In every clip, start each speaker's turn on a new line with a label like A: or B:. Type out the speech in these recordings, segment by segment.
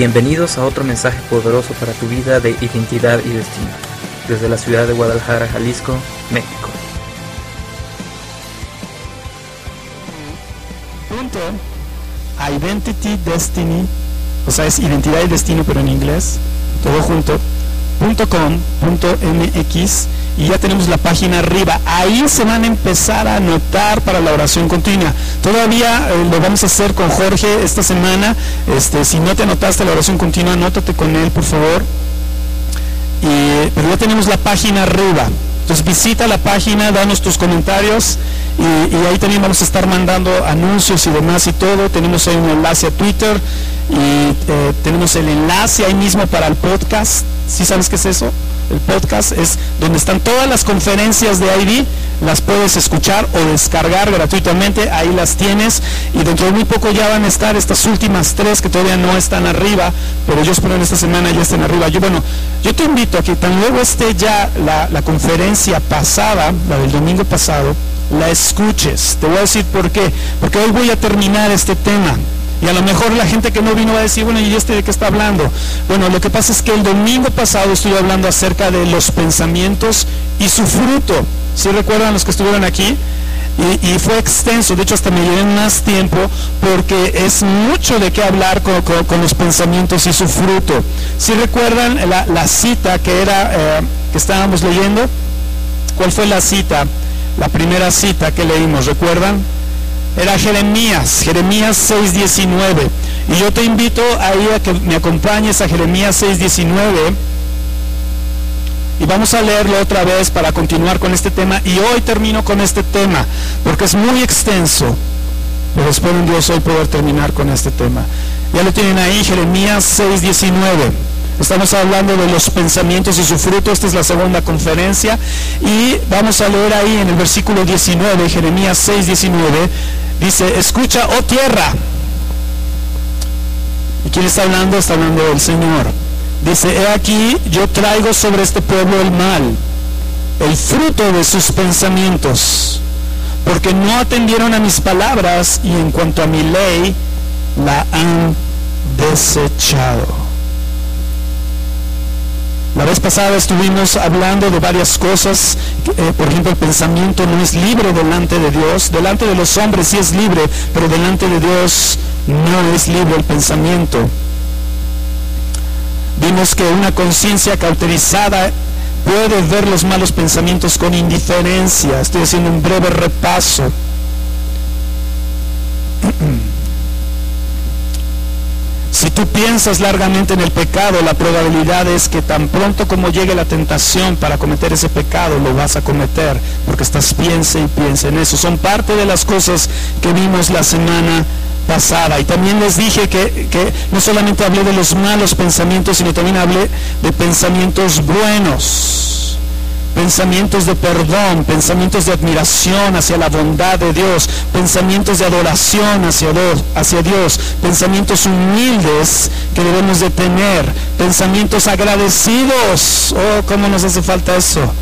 A: Bienvenidos a otro mensaje poderoso para tu vida de identidad y destino, desde la ciudad de Guadalajara, Jalisco, México.
B: Punto. Identity Destiny, o sea, es identidad y destino, pero en inglés, todo junto, punto com, punto mx, y ya tenemos la página arriba. Ahí se van a empezar a anotar para la oración continua. Todavía eh, lo vamos a hacer con Jorge esta semana. Este, si no te anotaste la oración continua, anótate con él, por favor. Y, pero ya tenemos la página arriba. Entonces visita la página, danos tus comentarios y, ahí también vamos a estar mandando anuncios y demás y todo. Tenemos ahí un enlace a Twitter y eh, tenemos el enlace ahí mismo para el podcast. ¿Sí sabes qué es eso? El podcast es donde están todas las conferencias de ID, las puedes escuchar o descargar gratuitamente, ahí las tienes y dentro de muy poco ya van a estar estas últimas tres que todavía no están arriba, pero yo espero en esta semana ya estén arriba. Yo bueno, yo te invito a que tan luego esté ya la, la conferencia pasada, la del domingo pasado, la escuches. Te voy a decir por qué, porque hoy voy a terminar este tema. Y a lo mejor la gente que no vino va a decir, bueno, ¿y este de qué está hablando? Bueno, lo que pasa es que el domingo pasado estuve hablando acerca de los pensamientos y su fruto. ¿Sí recuerdan los que estuvieron aquí? Y, fue extenso, de hecho hasta me llevé más tiempo porque es mucho de qué hablar con, los pensamientos y su fruto. Si recuerdan la, la, cita que era eh, que estábamos leyendo, ¿cuál fue la cita? La primera cita que leímos, ¿recuerdan? Era Jeremías, Jeremías 6:19. Y yo te invito ahí a que me acompañes a Jeremías 6:19 y vamos a leerlo otra vez para continuar con este tema. Y hoy termino con este tema, porque es muy extenso. Pero espero en Dios hoy poder terminar con este tema. Ya lo tienen ahí, Jeremías 6:19. Estamos hablando de los pensamientos y su fruto. Esta es la segunda conferencia. Y vamos a leer ahí en el versículo 19, Jeremías 6:19. Dice, escucha, oh tierra. ¿Y quién está hablando? Está hablando del Señor. Dice, he aquí, yo traigo sobre este pueblo el mal, el fruto de sus pensamientos, porque no atendieron a mis palabras y en cuanto a mi ley, la han desechado. La vez pasada estuvimos hablando de varias cosas, eh, por ejemplo el pensamiento no es libre delante de Dios, delante de los hombres sí es libre, pero delante de Dios no es libre el pensamiento. Vimos que una conciencia cauterizada puede ver los malos pensamientos con indiferencia. Estoy haciendo un breve repaso. Si tú piensas largamente en el pecado, la probabilidad es que tan pronto como llegue la tentación para cometer ese pecado, lo vas a cometer, porque estás piensa y piensa en eso. Son parte de las cosas que vimos la semana pasada. Y también les dije que, que, no solamente hablé de los malos pensamientos, sino también hablé de pensamientos buenos. Pensamientos de perdón, pensamientos de admiración hacia la bondad de Dios, pensamientos de adoración hacia Dios, pensamientos humildes que debemos de tener, pensamientos agradecidos. Oh, cómo nos hace falta eso.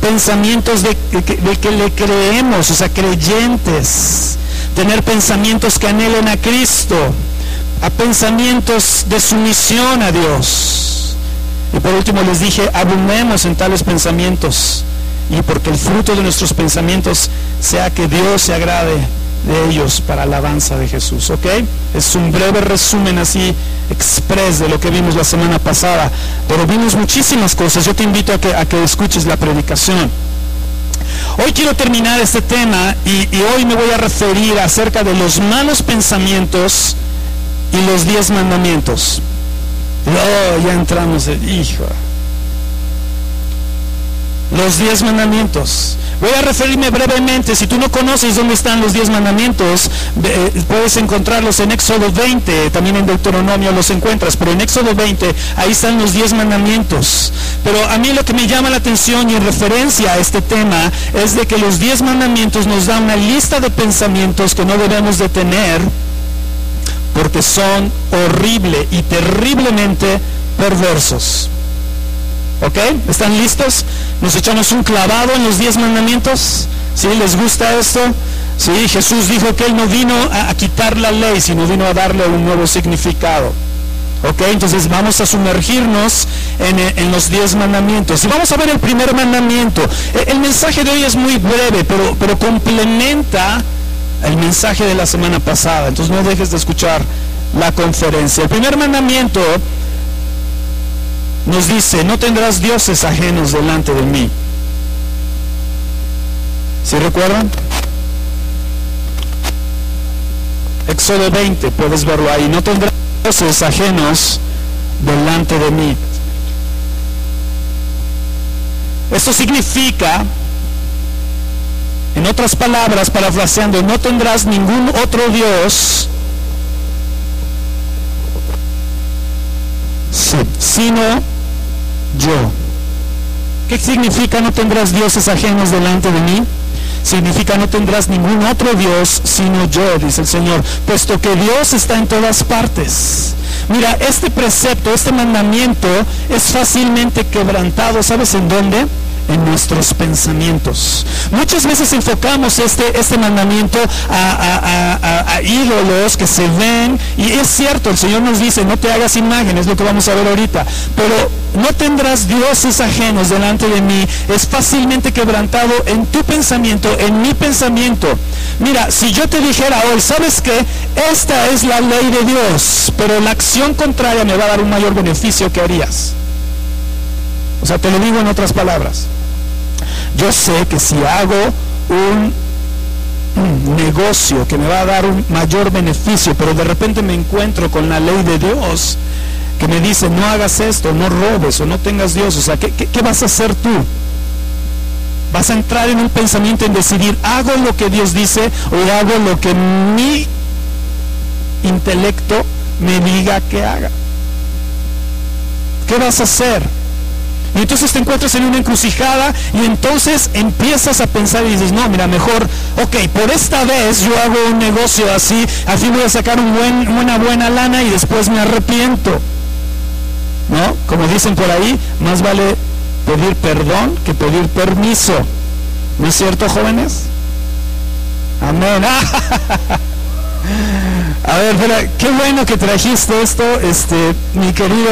B: Pensamientos de, de, de que le creemos, o sea, creyentes tener pensamientos que anhelen a Cristo, a pensamientos de sumisión a Dios. Y por último les dije, abundemos en tales pensamientos y porque el fruto de nuestros pensamientos sea que Dios se agrade de ellos para alabanza de Jesús, ¿ok? Es un breve resumen así express de lo que vimos la semana pasada, pero vimos muchísimas cosas. Yo te invito a que, a que escuches la predicación. Hoy quiero terminar este tema y, hoy me voy a referir acerca de los malos pensamientos y los diez mandamientos. Oh, ya entramos, de, hijo. Los diez mandamientos. Voy a referirme brevemente, si tú no conoces dónde están los diez mandamientos, eh, puedes encontrarlos en Éxodo 20, también en Deuteronomio los encuentras, pero en Éxodo 20 ahí están los diez mandamientos. Pero a mí lo que me llama la atención y en referencia a este tema es de que los diez mandamientos nos dan una lista de pensamientos que no debemos de tener porque son horrible y terriblemente perversos. ¿Ok? ¿Están listos? Nos echamos un clavado en los diez mandamientos. ¿Sí? ¿Les gusta esto? Sí, Jesús dijo que Él no vino a, quitar la ley, sino vino a darle un nuevo significado. ¿Ok? Entonces vamos a sumergirnos en, los diez mandamientos. Y vamos a ver el primer mandamiento. E, el, mensaje de hoy es muy breve, pero, pero complementa el mensaje de la semana pasada. Entonces no dejes de escuchar la conferencia. El primer mandamiento nos dice, no tendrás dioses ajenos delante de mí. ¿Sí recuerdan? Éxodo 20, puedes verlo ahí. No tendrás dioses ajenos delante de mí. Esto significa, en otras palabras, parafraseando, no tendrás ningún otro Dios sino yo. ¿Qué significa no tendrás dioses ajenos delante de mí? significa no tendrás ningún otro Dios sino yo, dice el Señor, puesto que Dios está en todas partes. Mira, este precepto, este mandamiento es fácilmente quebrantado, ¿sabes en dónde? En nuestros pensamientos. Muchas veces enfocamos este, este mandamiento a, ídolos que se ven, y es cierto, el Señor nos dice, no te hagas imágenes, lo que vamos a ver ahorita, pero no tendrás dioses ajenos delante de mí, es fácilmente quebrantado en tu pensamiento, en mi pensamiento. Mira, si yo te dijera hoy, ¿sabes qué? Esta es la ley de Dios, pero la acción contraria me va a dar un mayor beneficio que harías. O sea, te lo digo en otras palabras. Yo sé que si hago un, negocio que me va a dar un mayor beneficio, pero de repente me encuentro con la ley de Dios que me dice no hagas esto, no robes o no tengas Dios, o sea, ¿qué, qué vas a hacer tú? Vas a entrar en un pensamiento en decidir, hago lo que Dios dice o hago lo que mi intelecto me diga que haga. ¿Qué vas a hacer? Y entonces te encuentras en una encrucijada y entonces empiezas a pensar y dices, no, mira, mejor, ok, por esta vez yo hago un negocio así, así voy a sacar una buena lana y después me arrepiento. ¿No? Como dicen por ahí, más vale pedir perdón que pedir permiso. ¿No es cierto, jóvenes? Amén. A ver, qué bueno que trajiste esto, este, mi querido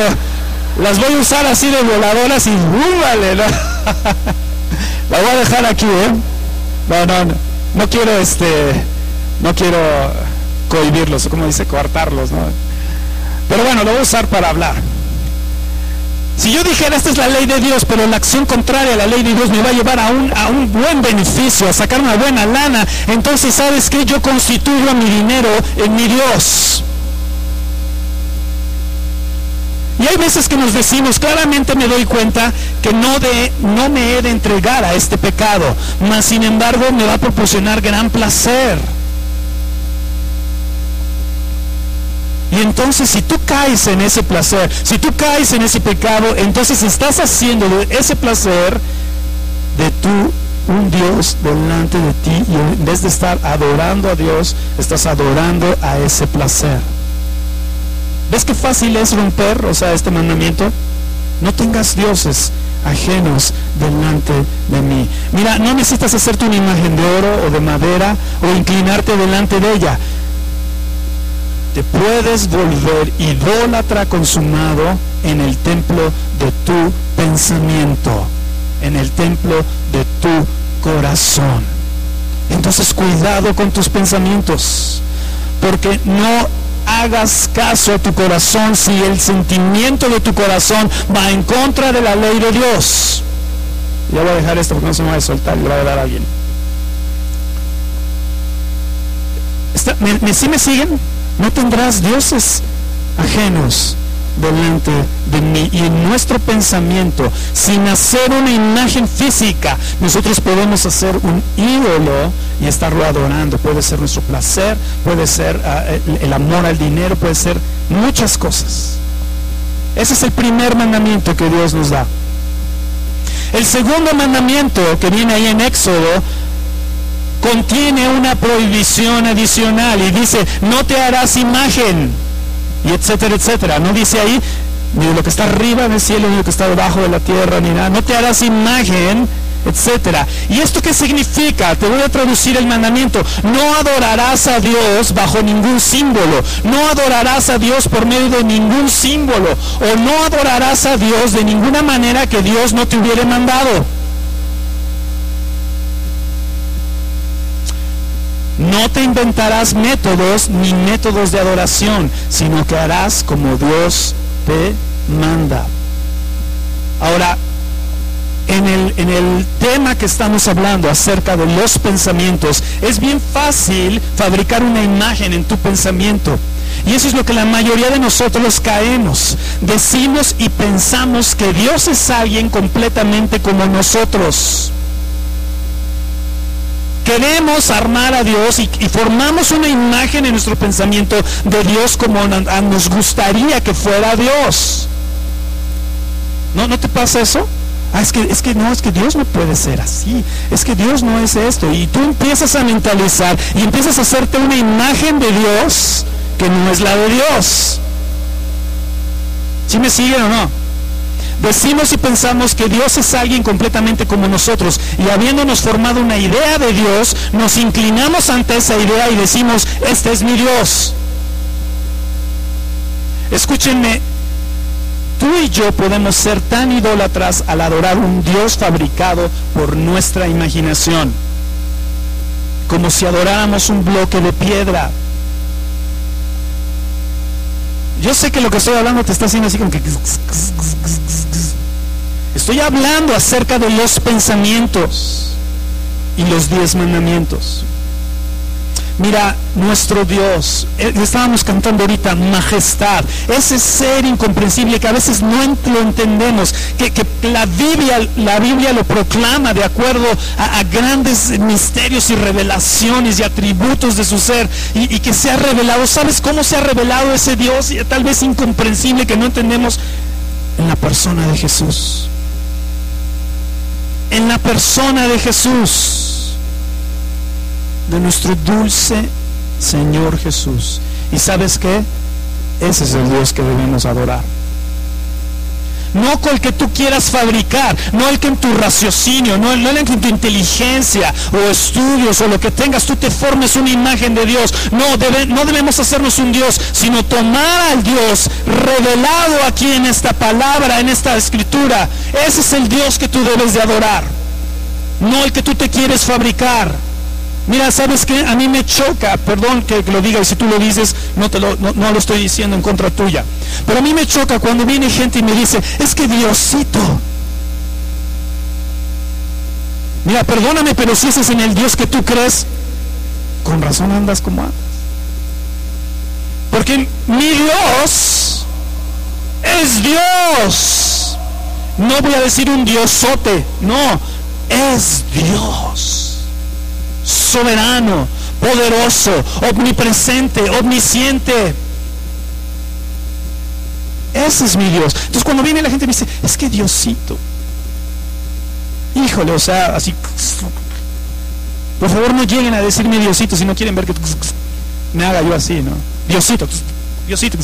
B: las voy a usar así de voladoras y ¡búvale! ¿no? La voy a dejar aquí, ¿eh? No, no, no, no quiero este, no quiero cohibirlos, como dice, coartarlos, ¿no? Pero bueno, lo voy a usar para hablar. Si yo dijera, esta es la ley de Dios, pero la acción contraria a la ley de Dios me va a llevar a un, a un buen beneficio, a sacar una buena lana, entonces, ¿sabes qué? Yo constituyo mi dinero en mi Dios. Y hay veces que nos decimos, claramente me doy cuenta que no, de, no me he de entregar a este pecado, mas sin embargo me va a proporcionar gran placer. Y entonces si tú caes en ese placer, si tú caes en ese pecado, entonces estás haciendo ese placer de tú un Dios delante de ti y en vez de estar adorando a Dios, estás adorando a ese placer. ¿Ves qué fácil es romper, o sea, este mandamiento? No tengas dioses ajenos delante de mí. Mira, no necesitas hacerte una imagen de oro o de madera o inclinarte delante de ella. Te puedes volver idólatra consumado en el templo de tu pensamiento, en el templo de tu corazón. Entonces cuidado con tus pensamientos, porque no hagas caso a tu corazón si el sentimiento de tu corazón va en contra de la ley de Dios. Ya voy a dejar esto porque no se me va a soltar y voy a dar a alguien. ¿Me, me, ¿Sí me siguen? No tendrás dioses ajenos delante de mí. Y en nuestro pensamiento, sin hacer una imagen física, nosotros podemos hacer un ídolo y estarlo adorando. Puede ser nuestro placer, puede ser ah, el, amor al dinero, puede ser muchas cosas. Ese es el primer mandamiento que Dios nos da. El segundo mandamiento que viene ahí en Éxodo contiene una prohibición adicional y dice, no te harás imagen y etcétera, etcétera. No dice ahí ni de lo que está arriba en el cielo, ni de lo que está debajo de la tierra, ni nada. No te harás imagen etcétera. ¿Y esto qué significa? Te voy a traducir el mandamiento. No adorarás a Dios bajo ningún símbolo. No adorarás a Dios por medio de ningún símbolo. O no adorarás a Dios de ninguna manera que Dios no te hubiera mandado. No te inventarás métodos ni métodos de adoración, sino que harás como Dios te manda. Ahora, en el, en el, tema que estamos hablando acerca de los pensamientos, es bien fácil fabricar una imagen en tu pensamiento. Y eso es lo que la mayoría de nosotros caemos. Decimos y pensamos que Dios es alguien completamente como nosotros queremos armar a Dios y, formamos una imagen en nuestro pensamiento de Dios como nos gustaría que fuera Dios. ¿No, ¿No te pasa eso? Ah, es que, es que no, es que Dios no puede ser así. Es que Dios no es esto. Y tú empiezas a mentalizar y empiezas a hacerte una imagen de Dios que no es la de Dios. ¿Sí me siguen o no? Decimos y pensamos que Dios es alguien completamente como nosotros y habiéndonos formado una idea de Dios, nos inclinamos ante esa idea y decimos, este es mi Dios. Escúchenme, tú y yo podemos ser tan idólatras al adorar un Dios fabricado por nuestra imaginación, como si adoráramos un bloque de piedra. Yo sé que lo que estoy hablando te está haciendo así como que... Estoy hablando acerca de los pensamientos y los diez mandamientos. Mira, nuestro Dios, eh, estábamos cantando ahorita, majestad, ese ser incomprensible que a veces no lo entendemos, que, la, Biblia, la Biblia lo proclama de acuerdo a, grandes misterios y revelaciones y atributos de su ser, y, y que se ha revelado. ¿Sabes cómo se ha revelado ese Dios, tal vez incomprensible, que no entendemos? En la persona de Jesús en la persona de Jesús, de nuestro dulce Señor Jesús. ¿Y sabes qué? Ese es el Dios que debemos adorar no con el que tú quieras fabricar, no el que en tu raciocinio, no, el que en tu inteligencia o estudios o lo que tengas, tú te formes una imagen de Dios. No, no debemos hacernos un Dios, sino tomar al Dios revelado aquí en esta palabra, en esta escritura. Ese es el Dios que tú debes de adorar, no el que tú te quieres fabricar. Mira, ¿sabes qué? A mí me choca, perdón que, lo diga y si tú lo dices, no, te lo, no, lo estoy diciendo en contra tuya. Pero a mí me choca cuando viene gente y me dice, es que Diosito. Mira, perdóname, pero si ese es en el Dios que tú crees, con razón andas como andas. Porque mi Dios es Dios. No voy a decir un diosote, no, es Dios soberano, poderoso, omnipresente, omnisciente. Ese es mi Dios. Entonces cuando viene la gente me dice, es que Diosito. Híjole, o sea, así. Por favor no lleguen a decirme Diosito si no quieren ver que me haga yo así, ¿no? Diosito, Diosito.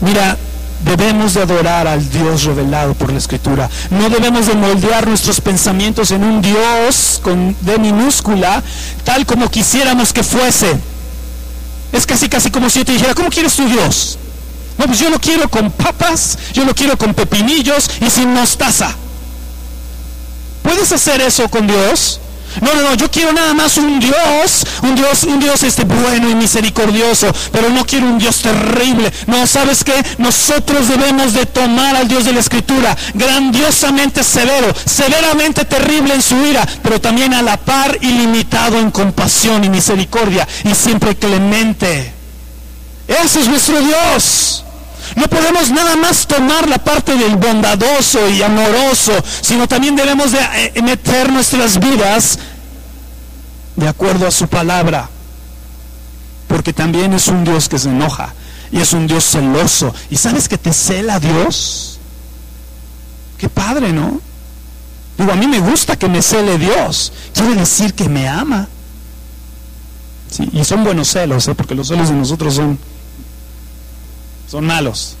B: Mira, Debemos de adorar al Dios revelado por la Escritura. No debemos de moldear nuestros pensamientos en un Dios con D minúscula, tal como quisiéramos que fuese. Es casi casi como si yo te dijera, ¿cómo quieres tu Dios? No, pues yo lo quiero con papas, yo lo quiero con pepinillos y sin mostaza. ¿Puedes hacer eso con Dios? No, no, no, yo quiero nada más un Dios, un Dios, un Dios este bueno y misericordioso, pero no quiero un Dios terrible. No, ¿sabes qué? Nosotros debemos de tomar al Dios de la Escritura, grandiosamente severo, severamente terrible en su ira, pero también a la par ilimitado en compasión y misericordia y siempre clemente. Ese es nuestro Dios. No podemos nada más tomar la parte del bondadoso y amoroso, sino también debemos de eh, meter nuestras vidas de acuerdo a su palabra. Porque también es un Dios que se enoja y es un Dios celoso. ¿Y sabes que te cela Dios? Qué padre, ¿no? Digo, a mí me gusta que me cele Dios. Quiere decir que me ama. y son buenos celos, ¿eh? porque los celos de nosotros son son malos.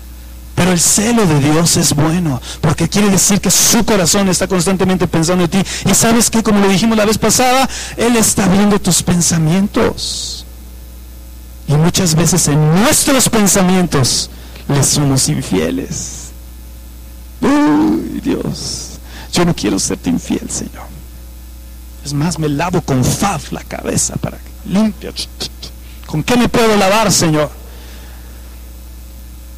B: Pero el celo de Dios es bueno, porque quiere decir que su corazón está constantemente pensando en ti. Y sabes que, como lo dijimos la vez pasada, Él está viendo tus pensamientos. Y muchas veces en nuestros pensamientos les somos infieles. Uy, Dios, yo no quiero serte infiel, Señor. Es más, me lavo con faz la cabeza para que limpie. ¿Con qué me puedo lavar, Señor?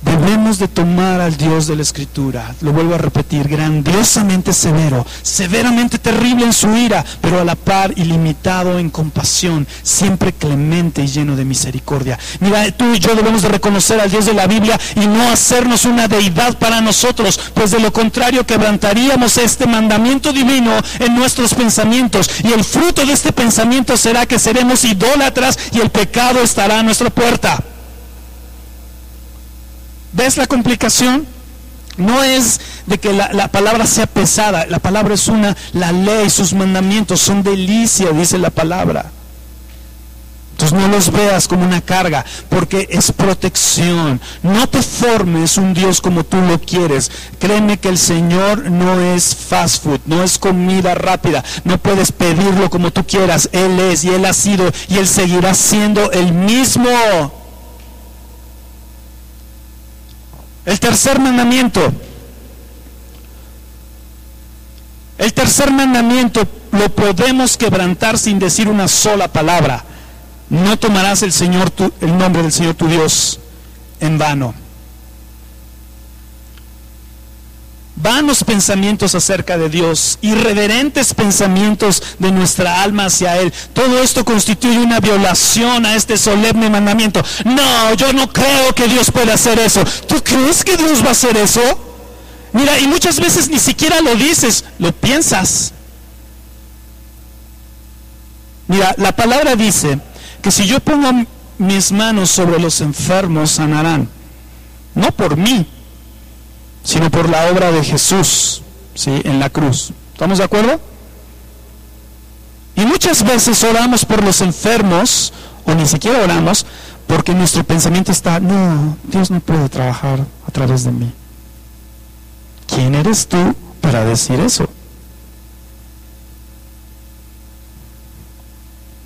B: Debemos de tomar al Dios de la Escritura, lo vuelvo a repetir, grandiosamente severo, severamente terrible en su ira, pero a la par ilimitado en compasión, siempre clemente y lleno de misericordia. Mira, tú y yo debemos de reconocer al Dios de la Biblia y no hacernos una deidad para nosotros, pues de lo contrario quebrantaríamos este mandamiento divino en nuestros pensamientos y el fruto de este pensamiento será que seremos idólatras y el pecado estará a nuestra puerta. ¿Ves la complicación? No es de que la, palabra sea pesada, la palabra es una, la ley, sus mandamientos son delicia, dice la palabra. Entonces no los veas como una carga, porque es protección. No te formes un Dios como tú lo quieres. Créeme que el Señor no es fast food, no es comida rápida. No puedes pedirlo como tú quieras. Él es y Él ha sido y Él seguirá siendo el mismo. El tercer mandamiento. El tercer mandamiento lo podemos quebrantar sin decir una sola palabra. No tomarás el Señor el nombre del Señor tu Dios en vano. Vanos pensamientos acerca de Dios, irreverentes pensamientos de nuestra alma hacia Él. Todo esto constituye una violación a este solemne mandamiento. No, yo no creo que Dios pueda hacer eso. ¿Tú crees que Dios va a hacer eso? Mira, y muchas veces ni siquiera lo dices, lo piensas. Mira, la palabra dice que si yo pongo mis manos sobre los enfermos, sanarán. No por mí, sino por la obra de Jesús ¿sí? en la cruz. ¿Estamos de acuerdo? Y muchas veces oramos por los enfermos, o ni siquiera oramos, porque nuestro pensamiento está, no, Dios no puede trabajar a través de mí. ¿Quién eres tú para decir eso?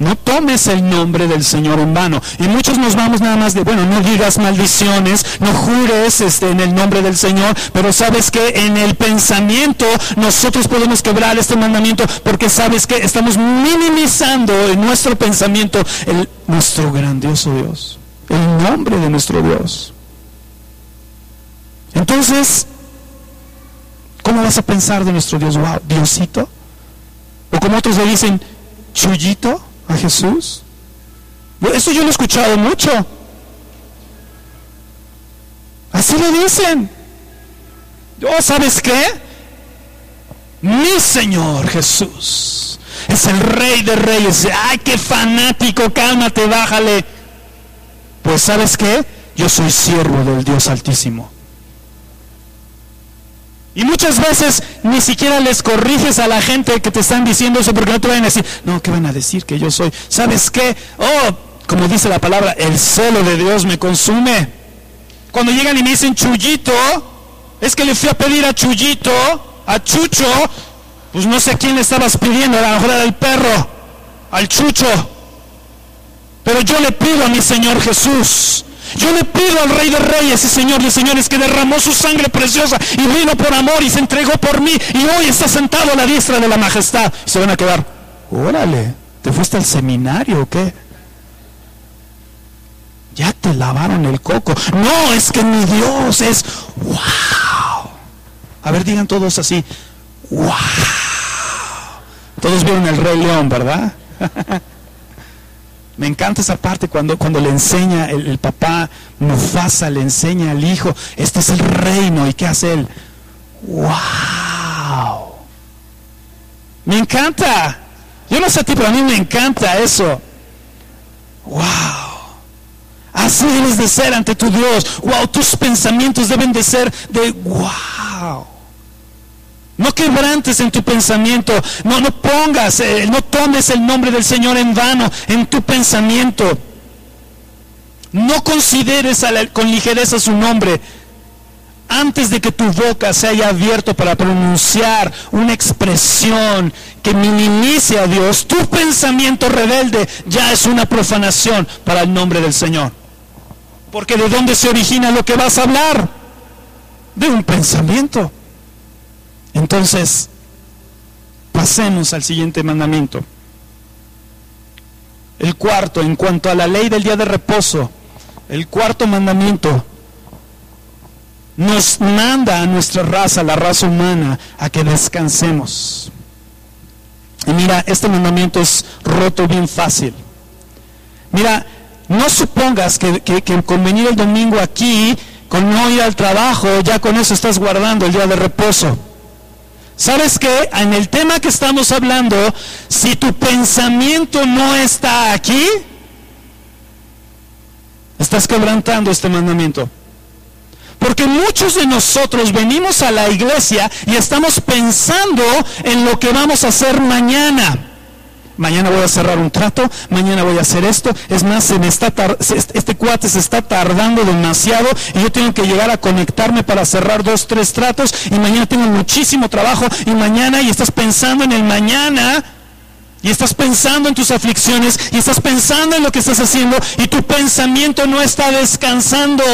B: No tomes el nombre del Señor en vano. Y muchos nos vamos nada más de, bueno, no digas maldiciones, no jures este, en el nombre del Señor, pero sabes que en el pensamiento nosotros podemos quebrar este mandamiento porque sabes que estamos minimizando en nuestro pensamiento el, nuestro grandioso Dios, el nombre de nuestro Dios. Entonces, ¿cómo vas a pensar de nuestro Dios? Wow, Diosito. O como otros le dicen, Chuyito a Jesús? Eso yo lo he escuchado mucho. Así lo dicen. ¿Oh, ¿Sabes qué? Mi Señor Jesús es el Rey de Reyes. ¡Ay, qué fanático! Cálmate, bájale. Pues ¿sabes qué? Yo soy siervo del Dios Altísimo. Y muchas veces ni siquiera les corriges a la gente que te están diciendo eso porque no te van a decir, no, ¿qué van a decir que yo soy? ¿Sabes qué? Oh, como dice la palabra, el celo de Dios me consume. Cuando llegan y me dicen Chuyito, es que le fui a pedir a Chuyito, a Chucho, pues no sé quién le estabas pidiendo, a lo mejor era el perro, al Chucho. Pero yo le pido a mi Señor Jesús yo le pido al Rey de Reyes y Señor de Señores que derramó su sangre preciosa y vino por amor y se entregó por mí y hoy está sentado a la diestra de la majestad. Y se van a quedar, órale, ¿te fuiste al seminario o qué? Ya te lavaron el coco. No, es que mi Dios es, wow. A ver, digan todos así, wow. Todos vieron el Rey León, ¿verdad? Me encanta esa parte cuando, cuando le enseña el, papá Mufasa, le enseña al hijo, este es el reino. ¿Y qué hace él? ¡Wow! Me encanta. Yo no sé a ti, pero a mí me encanta eso. ¡Wow! Así debes de ser ante tu Dios. ¡Wow! Tus pensamientos deben de ser de ¡Wow! No quebrantes en tu pensamiento. No, no pongas, eh, no tomes el nombre del Señor en vano en tu pensamiento. No consideres con ligereza su nombre. antes de que tu boca se haya abierto para pronunciar una expresión que minimice a Dios, tu pensamiento rebelde ya es una profanación para el nombre del Señor. Porque ¿de dónde se origina lo que vas a hablar? De un pensamiento. Entonces, pasemos al siguiente mandamiento. El cuarto, en cuanto a la ley del día de reposo, el cuarto mandamiento nos manda a nuestra raza, la raza humana, a que descansemos. Y mira, este mandamiento es roto bien fácil. Mira, no supongas que, con venir el domingo aquí, con no ir al trabajo, ya con eso estás guardando el día de reposo. ¿Sabes qué? En el tema que estamos hablando, si tu pensamiento no está aquí, estás quebrantando este mandamiento. Porque muchos de nosotros venimos a la iglesia y estamos pensando en lo que vamos a hacer mañana mañana voy a cerrar un trato, mañana voy a hacer esto. Es más, se me está este cuate se está tardando demasiado y yo tengo que llegar a conectarme para cerrar dos, tres tratos y mañana tengo muchísimo trabajo y mañana y estás pensando en el mañana. Y estás pensando en tus aflicciones y estás pensando en lo que estás haciendo y tu pensamiento no está descansando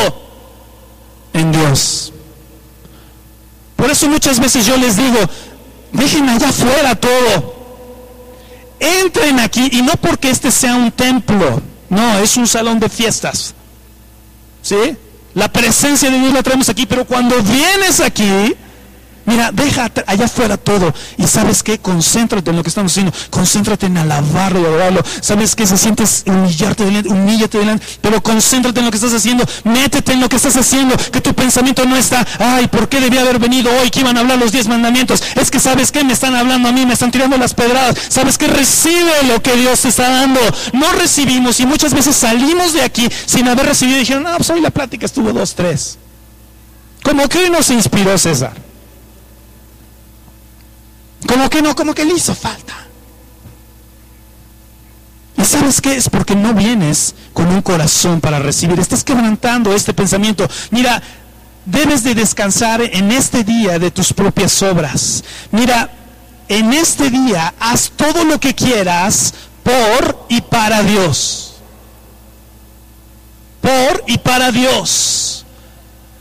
B: en Dios. Por eso muchas veces yo les digo, déjenme allá afuera todo entren aquí y no porque este sea un templo, no, es un salón de fiestas. ¿Sí? La presencia de Dios la traemos aquí, pero cuando vienes aquí, Mira, deja allá afuera todo. Y sabes qué, concéntrate en lo que estamos haciendo. Concéntrate en alabarlo y adorarlo. Sabes qué, se sientes humillarte delante, humíllate delante. Pero concéntrate en lo que estás haciendo. Métete en lo que estás haciendo. Que tu pensamiento no está, ay, ¿por qué debía haber venido hoy? Que iban a hablar los diez mandamientos. Es que sabes qué, me están hablando a mí, me están tirando las pedradas. Sabes que recibe lo que Dios te está dando. No recibimos y muchas veces salimos de aquí sin haber recibido y dijeron, no, pues hoy la plática estuvo dos, tres. Como que hoy nos inspiró César. Como que no, como que le hizo falta. ¿Y sabes qué? Es porque no vienes con un corazón para recibir. Estás quebrantando este pensamiento. Mira, debes de descansar en este día de tus propias obras. Mira, en este día haz todo lo que quieras por y para Dios. Por y para Dios.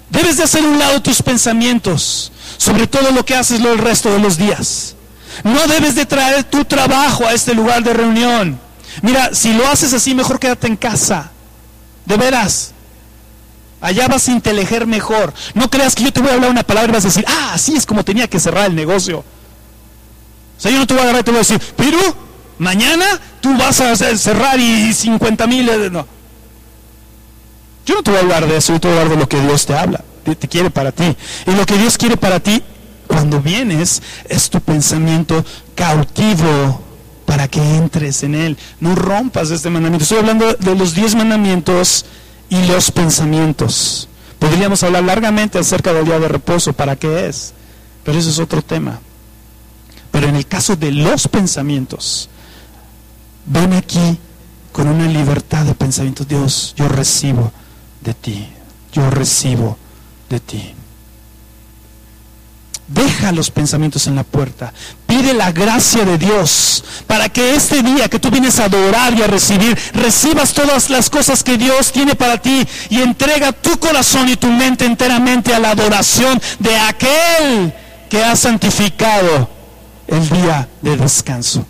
B: Debes de hacer un lado tus pensamientos sobre todo lo que haces el resto de los días. No debes de traer tu trabajo a este lugar de reunión. Mira, si lo haces así, mejor quédate en casa. De veras. Allá vas a inteliger mejor. No creas que yo te voy a hablar una palabra y vas a decir, ah, así es como tenía que cerrar el negocio. O sea, yo no te voy a agarrar y te voy a decir, pero mañana tú vas a cerrar y 50 mil. Eh, no. Yo no te voy a hablar de eso, yo te voy a hablar de lo que Dios te habla, te quiere para ti. Y lo que Dios quiere para ti cuando vienes es tu pensamiento cautivo para que entres en él. No rompas este mandamiento. Estoy hablando de los diez mandamientos y los pensamientos. Podríamos hablar largamente acerca del día de reposo, para qué es, pero eso es otro tema. Pero en el caso de los pensamientos, ven aquí con una libertad de pensamiento. Dios, yo recibo de ti, yo recibo de ti. Deja los pensamientos en la puerta. Pide la gracia de Dios para que este día que tú vienes a adorar y a recibir, recibas todas las cosas que Dios tiene para ti y entrega tu corazón y tu mente enteramente a la adoración de aquel que ha santificado el día de descanso.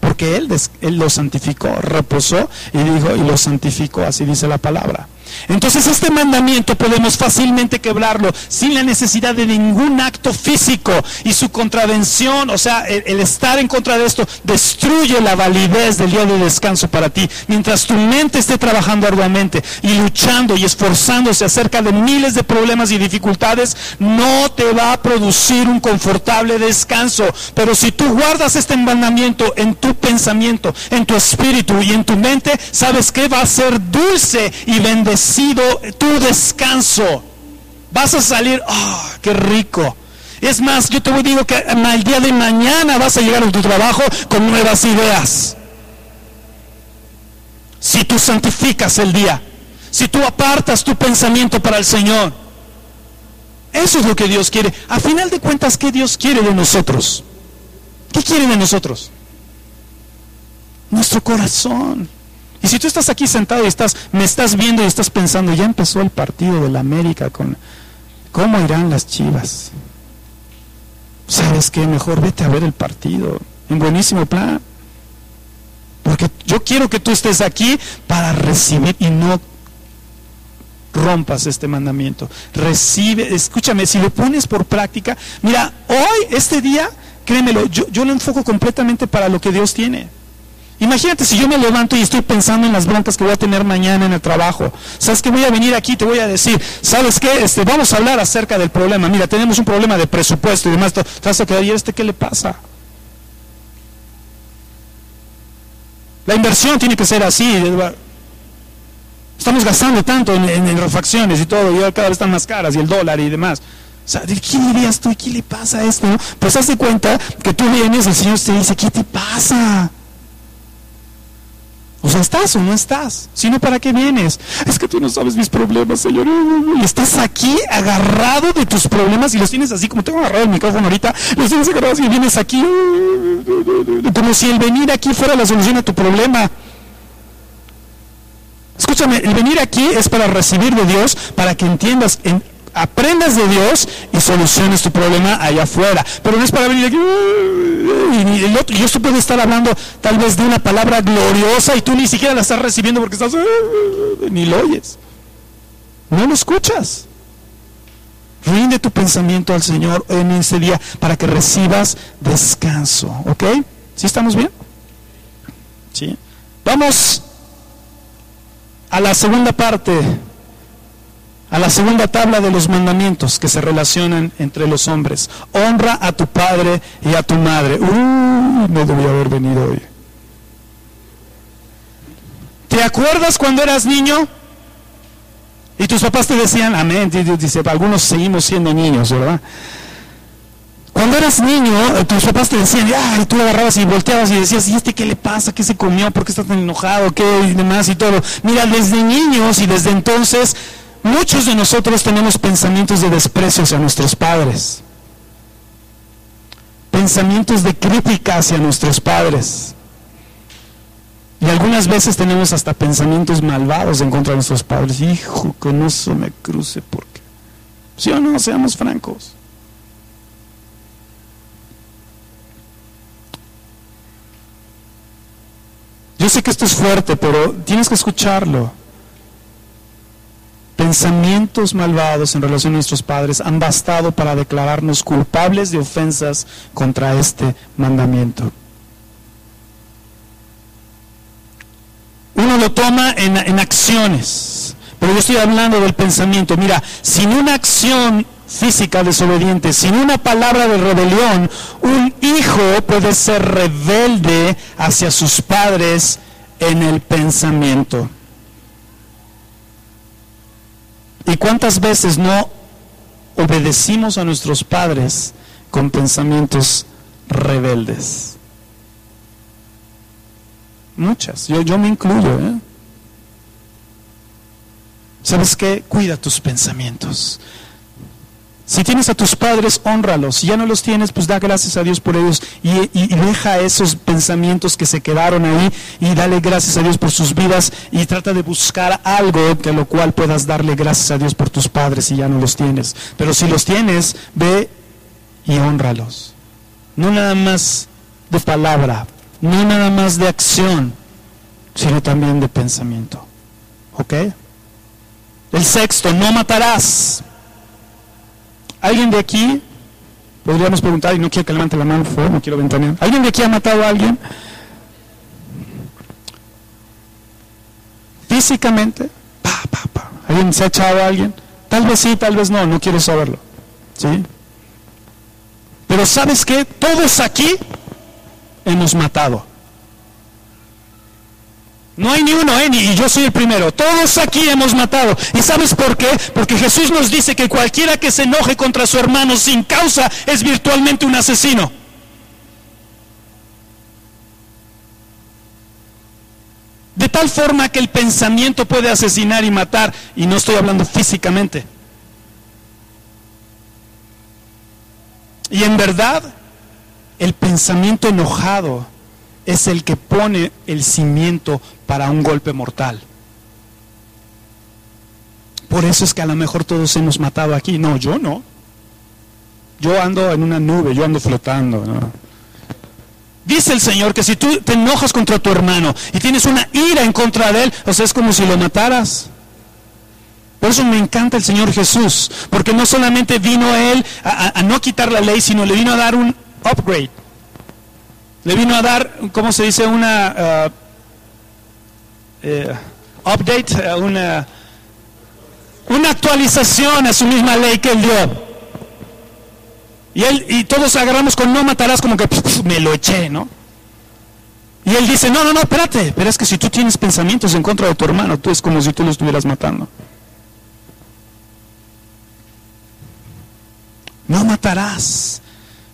B: Porque Él, él lo santificó, reposó y dijo, y lo santificó, así dice la palabra. Entonces este mandamiento podemos fácilmente quebrarlo sin la necesidad de ningún acto físico y su contravención, o sea, el, estar en contra de esto destruye la validez del día de descanso para ti. Mientras tu mente esté trabajando arduamente y luchando y esforzándose acerca de miles de problemas y dificultades, no te va a producir un confortable descanso. Pero si tú guardas este mandamiento en tu pensamiento, en tu espíritu y en tu mente, sabes que va a ser dulce y bendecido sido tu descanso. Vas a salir, oh, qué rico. Es más, yo te voy a decir que el día de mañana vas a llegar a tu trabajo con nuevas ideas. Si tú santificas el día, si tú apartas tu pensamiento para el Señor, Eso es lo que Dios quiere. A final de cuentas, ¿qué Dios quiere de nosotros? ¿Qué quiere de nosotros? Nuestro corazón. Y si tú estás aquí sentado y estás, me estás viendo y estás pensando, ya empezó el partido de la América con cómo irán las chivas. ¿Sabes qué? Mejor vete a ver el partido. En buenísimo plan. Porque yo quiero que tú estés aquí para recibir y no rompas este mandamiento. Recibe, escúchame, si lo pones por práctica, mira, hoy, este día, créemelo, yo, yo lo enfoco completamente para lo que Dios tiene. Imagínate si yo me levanto y estoy pensando en las broncas que voy a tener mañana en el trabajo. ¿Sabes que voy a venir aquí y te voy a decir, ¿sabes qué? Este, vamos a hablar acerca del problema. Mira, tenemos un problema de presupuesto y demás. Te vas a quedar, ¿y este qué le pasa? La inversión tiene que ser así. Estamos gastando tanto en, refacciones y todo, y cada vez están más caras, y el dólar y demás. O sea, ¿de qué dirías tú? ¿Qué le pasa a esto? Pues haz de cuenta que tú vienes, el Señor te dice, ¿qué te pasa? O sea, ¿estás o no estás? Si no, ¿para qué vienes? Es que tú no sabes mis problemas, Señor. Y estás aquí agarrado de tus problemas y los tienes así, como tengo agarrado el micrófono ahorita, los tienes agarrados y vienes aquí, como si el venir aquí fuera la solución a tu problema. Escúchame, el venir aquí es para recibir de Dios, para que entiendas, en, aprendas de Dios y soluciones tu problema allá afuera. Pero no es para venir aquí y, esto puede estar hablando tal vez de una palabra gloriosa y tú ni siquiera la estás recibiendo porque estás ni lo oyes. No lo escuchas. Rinde tu pensamiento al Señor en ese día para que recibas descanso. ¿Ok? ¿Sí estamos bien? Sí. Vamos a la segunda parte a la segunda tabla de los mandamientos que se relacionan entre los hombres. Honra a tu padre y a tu madre. Uy, no debía haber venido hoy. ¿Te acuerdas cuando eras niño? Y tus papás te decían, amén, dice, algunos seguimos siendo niños, ¿verdad? Cuando eras niño, eh, tus papás te decían, y tú agarrabas y volteabas y decías, ¿y este qué le pasa? ¿Qué se comió? ¿Por qué está tan enojado? ¿Qué? Y demás y todo. Mira, desde niños y desde entonces Muchos de nosotros tenemos pensamientos de desprecio hacia nuestros padres, pensamientos de crítica hacia nuestros padres. Y algunas veces tenemos hasta pensamientos malvados en contra de nuestros padres. Hijo, que no se me cruce porque... ¿Sí o no? Seamos francos. Yo sé que esto es fuerte, pero tienes que escucharlo pensamientos malvados en relación a nuestros padres han bastado para declararnos culpables de ofensas contra este mandamiento. Uno lo toma en, acciones, pero yo estoy hablando del pensamiento. Mira, sin una acción física desobediente, sin una palabra de rebelión, un hijo puede ser rebelde hacia sus padres en el pensamiento. ¿Y cuántas veces no obedecimos a nuestros padres con pensamientos rebeldes? Muchas, yo, yo me incluyo. ¿eh? ¿Sabes qué? Cuida tus pensamientos. Si tienes a tus padres, honralos. Si ya no los tienes, pues da gracias a Dios por ellos y, deja esos pensamientos que se quedaron ahí y dale gracias a Dios por sus vidas y trata de buscar algo de lo cual puedas darle gracias a Dios por tus padres si ya no los tienes. Pero si los tienes, ve y honralos. No nada más de palabra, no nada más de acción, sino también de pensamiento. ¿Ok? El sexto, no matarás. ¿Alguien de aquí? Podríamos preguntar, y no quiero que levante la mano, no quiero ventanear. ¿Alguien de aquí ha matado a alguien? Físicamente, ¿Alguien se ha echado a alguien? Tal vez sí, tal vez no, no quiero saberlo. ¿Sí? Pero ¿sabes qué? Todos aquí hemos matado. No hay ni uno, ¿eh? y yo soy el primero. Todos aquí hemos matado. ¿Y sabes por qué? Porque Jesús nos dice que cualquiera que se enoje contra su hermano sin causa es virtualmente un asesino. De tal forma que el pensamiento puede asesinar y matar, y no estoy hablando físicamente. Y en verdad, el pensamiento enojado es el que pone el cimiento para un golpe mortal. Por eso es que a lo mejor todos hemos matado aquí. No, yo no. Yo ando en una nube, yo ando flotando. Dice el Señor que si tú te enojas contra tu hermano y tienes una ira en contra de él, o sea, es como si lo mataras. Por eso me encanta el Señor Jesús, porque no solamente vino Él a, no quitar la ley, sino le vino a dar un upgrade. Le vino a dar, ¿cómo se dice? Una uh, update, uh, una, una actualización a su misma ley que Él dio. Y, él, y todos agarramos con no matarás como que me lo eché, ¿no? Y él dice, no, no, no, espérate, pero es que si tú tienes pensamientos en contra de tu hermano, tú es como si tú lo estuvieras matando. No matarás.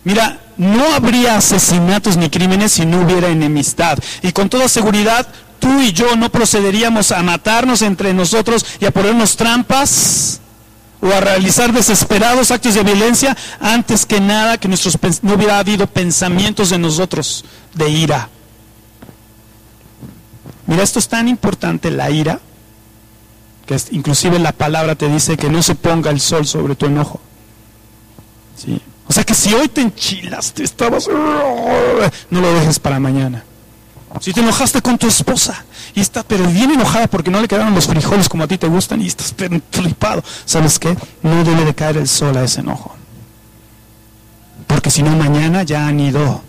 B: Mira, no habría asesinatos ni crímenes si no hubiera enemistad. Y con toda seguridad, tú y yo no procederíamos a matarnos entre nosotros y a ponernos trampas o a realizar desesperados actos de violencia antes que nada que nuestros no hubiera habido pensamientos en nosotros de ira. Mira, esto es tan importante, la ira, que inclusive la palabra te dice que no se ponga el sol sobre tu enojo. ¿Sí? O sea que si hoy te enchilaste, estabas... No lo dejes para mañana. Si te enojaste con tu esposa y está pero bien enojada porque no le quedaron los frijoles como a ti te gustan y estás flipado, ¿sabes qué? No debe de caer el sol a ese enojo. Porque si no mañana ya han ido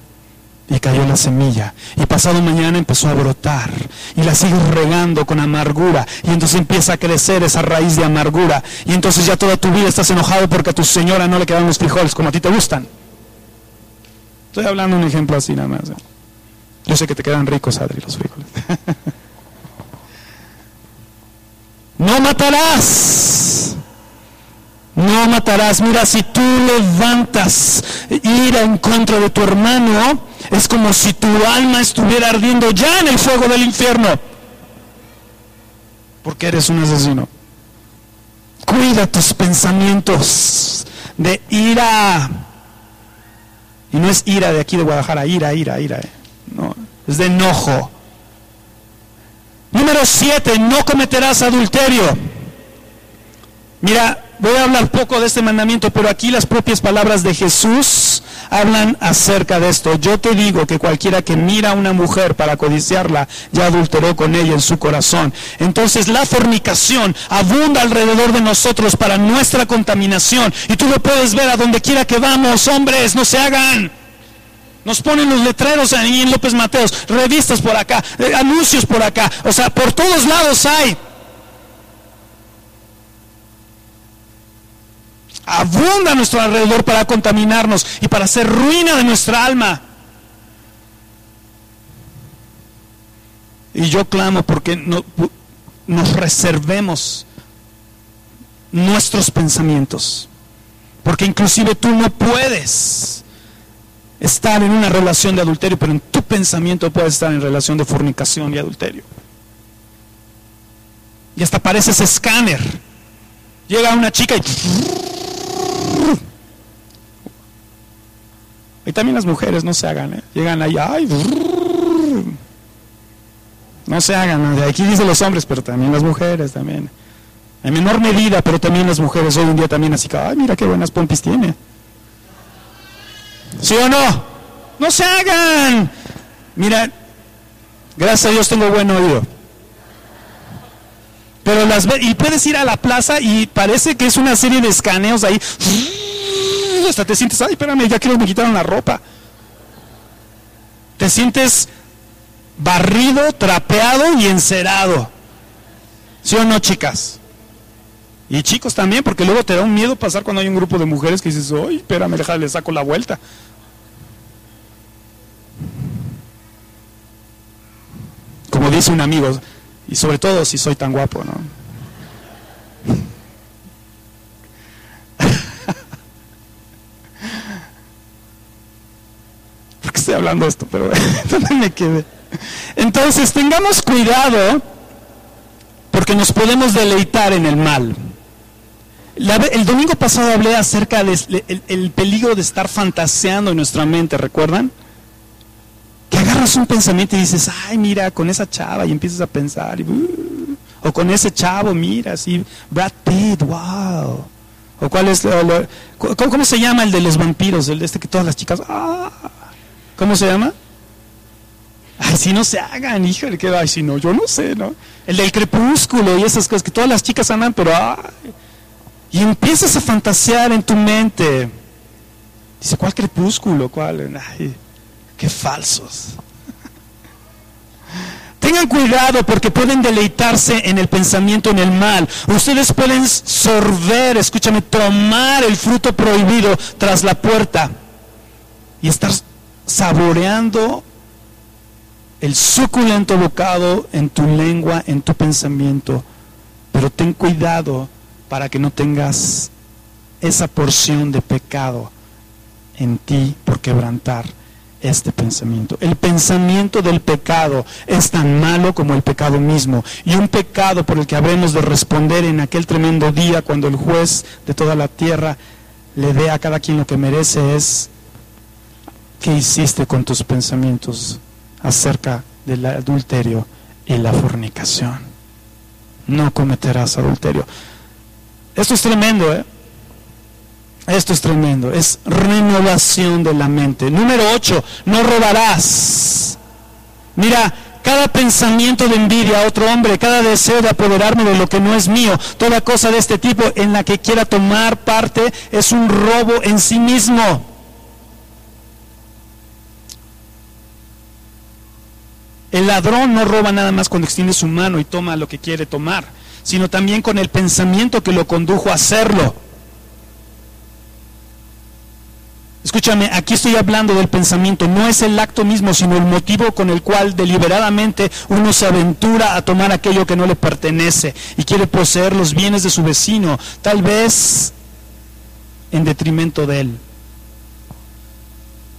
B: y cayó la semilla. Y pasado mañana empezó a brotar. Y la sigues regando con amargura. Y entonces empieza a crecer esa raíz de amargura. Y entonces ya toda tu vida estás enojado porque a tu señora no le quedan los frijoles como a ti te gustan. Estoy hablando un ejemplo así nada más. Yo sé que te quedan ricos, Adri, los frijoles. no matarás. No matarás. Mira, si tú levantas ira en contra de tu hermano, es como si tu alma estuviera ardiendo ya en el fuego del infierno. Porque eres un asesino. Cuida tus pensamientos de ira. Y no es ira de aquí de Guadalajara, ira, ira, ira. Eh. No, es de enojo. Número siete, no cometerás adulterio. Mira, voy a hablar poco de este mandamiento, pero aquí las propias palabras de Jesús hablan acerca de esto. Yo te digo que cualquiera que mira a una mujer para codiciarla, ya adulteró con ella en su corazón. Entonces la fornicación abunda alrededor de nosotros para nuestra contaminación. Y tú lo puedes ver a donde quiera que vamos, hombres, no se hagan. Nos ponen los letreros ahí en López Mateos, revistas por acá, eh, anuncios por acá. O sea, por todos lados hay. abunda a nuestro alrededor para contaminarnos y para hacer ruina de nuestra alma. Y yo clamo porque no, nos reservemos nuestros pensamientos. Porque inclusive tú no puedes estar en una relación de adulterio, pero en tu pensamiento puedes estar en relación de fornicación y adulterio. Y hasta pareces escáner. Llega una chica y y también las mujeres no se hagan, ¿eh? llegan ahí, ay, no se hagan. Aquí dicen los hombres, pero también las mujeres también. En menor medida, pero también las mujeres hoy en día también así que, ay, mira qué buenas pompis tiene. ¿Sí o no? No se hagan. Mira, gracias a Dios tengo buen oído. Pero las y puedes ir a la plaza y parece que es una serie de escaneos ahí hasta te sientes, ay, espérame, ya que me quitaron la ropa. Te sientes barrido, trapeado y encerado. ¿Sí o no, chicas? Y chicos también, porque luego te da un miedo pasar cuando hay un grupo de mujeres que dices, ay, espérame, déjale, le saco la vuelta. Como dice un amigo, y sobre todo si soy tan guapo, ¿no? estoy hablando esto, pero ¿dónde me quedé? Entonces, tengamos cuidado porque nos podemos deleitar en el mal. El domingo pasado hablé acerca del peligro de estar fantaseando en nuestra mente, ¿recuerdan? Que agarras un pensamiento y dices, ay, mira, con esa chava y empiezas a pensar, uh", o con ese chavo, mira, así, Brad Pitt, wow. O cuál es, ¿cómo, se llama el de los vampiros, el de este que todas las chicas, ah, ¿cómo se llama? Ay, si no se hagan, híjole, que, ay, si no, yo no sé, ¿no? El del crepúsculo y esas cosas que todas las chicas andan, pero, ay, y empiezas a fantasear en tu mente. Dice, ¿cuál crepúsculo? ¿Cuál? Ay, qué falsos. Tengan cuidado porque pueden deleitarse en el pensamiento, en el mal. Ustedes pueden sorber, escúchame, tomar el fruto prohibido tras la puerta y estar saboreando el suculento bocado en tu lengua, en tu pensamiento. Pero ten cuidado para que no tengas esa porción de pecado en ti por quebrantar este pensamiento. El pensamiento del pecado es tan malo como el pecado mismo. Y un pecado por el que habremos de responder en aquel tremendo día cuando el juez de toda la tierra le dé a cada quien lo que merece es qué hiciste con tus pensamientos acerca del adulterio y la fornicación. No cometerás adulterio. Esto es tremendo, ¿eh? Esto es tremendo, es renovación de la mente. Número 8, no robarás. Mira, cada pensamiento de envidia a otro hombre, cada deseo de apoderarme de lo que no es mío, toda cosa de este tipo en la que quiera tomar parte es un robo en sí mismo. El ladrón no roba nada más cuando extiende su mano y toma lo que quiere tomar sino también con el pensamiento que lo condujo a hacerlo. Escúchame, aquí estoy hablando del pensamiento, no es el acto mismo, sino el motivo con el cual deliberadamente uno se aventura a tomar aquello que no le pertenece y quiere poseer los bienes de su vecino, tal vez en detrimento de él.